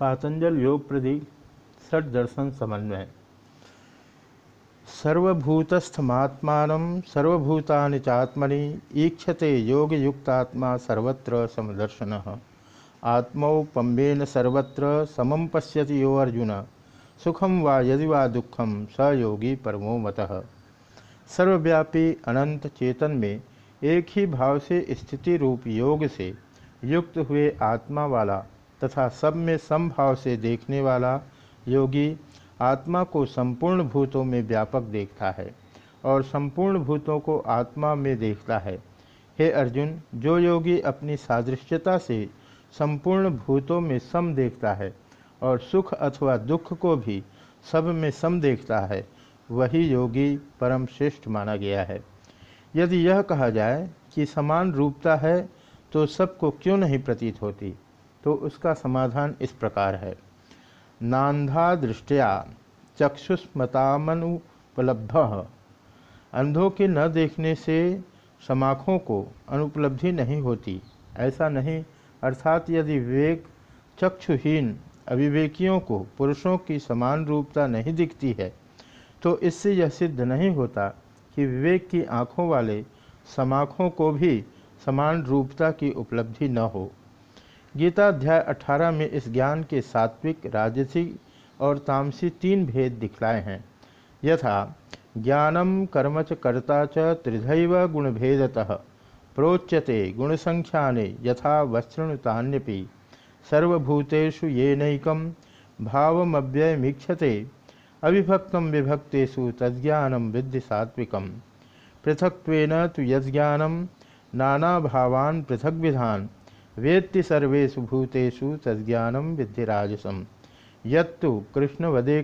पातंजल योग प्रदीप षट दर्शन समन्वय। सर्वभूतस्थमात्मान, सर्वभूतानि चात्मनि, ईक्षते योगयुक्तात्मा सर्वत्र समदर्शन। आत्मौपम्बेन सर्वत्र समम पश्यति यो अर्जुन। सुखम वा यदि वा दुखम स योगी परमो मतः। सर्वव्यापी अनंत चेतन में एक ही भाव से स्थिति रूप योग से युक्त हुए आत्मा वाला तथा सब में समभाव से देखने वाला योगी आत्मा को संपूर्ण भूतों में व्यापक देखता है और संपूर्ण भूतों को आत्मा में देखता है। हे अर्जुन, जो योगी अपनी सादृश्यता से संपूर्ण भूतों में सम देखता है और सुख अथवा दुख को भी सब में सम देखता है, वही योगी परम श्रेष्ठ माना गया है। यदि यह कहा जाए कि समान रूपता है तो सबको क्यों नहीं प्रतीत होती? तो उसका समाधान इस प्रकार है। नान्धा दृष्टिया चक्षुष्मतामनुपलब्ध अंधों के न देखने से समाखों को अनुपलब्धि नहीं होती। ऐसा नहीं, अर्थात यदि विवेक चक्षुहीन अविवेकियों को पुरुषों की समान रूपता नहीं दिखती है तो इससे यह सिद्ध नहीं होता कि विवेक की आँखों वाले समाखों को भी समान रूपता की उपलब्धि न हो। गीता अध्याय 18 में इस ज्ञान के सात्विक, राजसी और तामसी तीन भेद दिखलाए हैं। यथा, ज्ञानम कर्म च कर्ता च त्रिधैव गुणभेदतः, प्रोच्यते गुणसंख्याने यथा वस्तृणुतान्यपि सर्वभूतेषु ये नैकम भावमव्ययमीक्षते, अविभक्त विभक्तेषु तज्ज्ञानम विद्धि सात्विकम पृथक्त्वेन तो भावान पृथक विधान वेत्ति सर्वेशु भूतेषु तज्ज्ञानम विद्धिराजसम यत्तु कृष्णवदे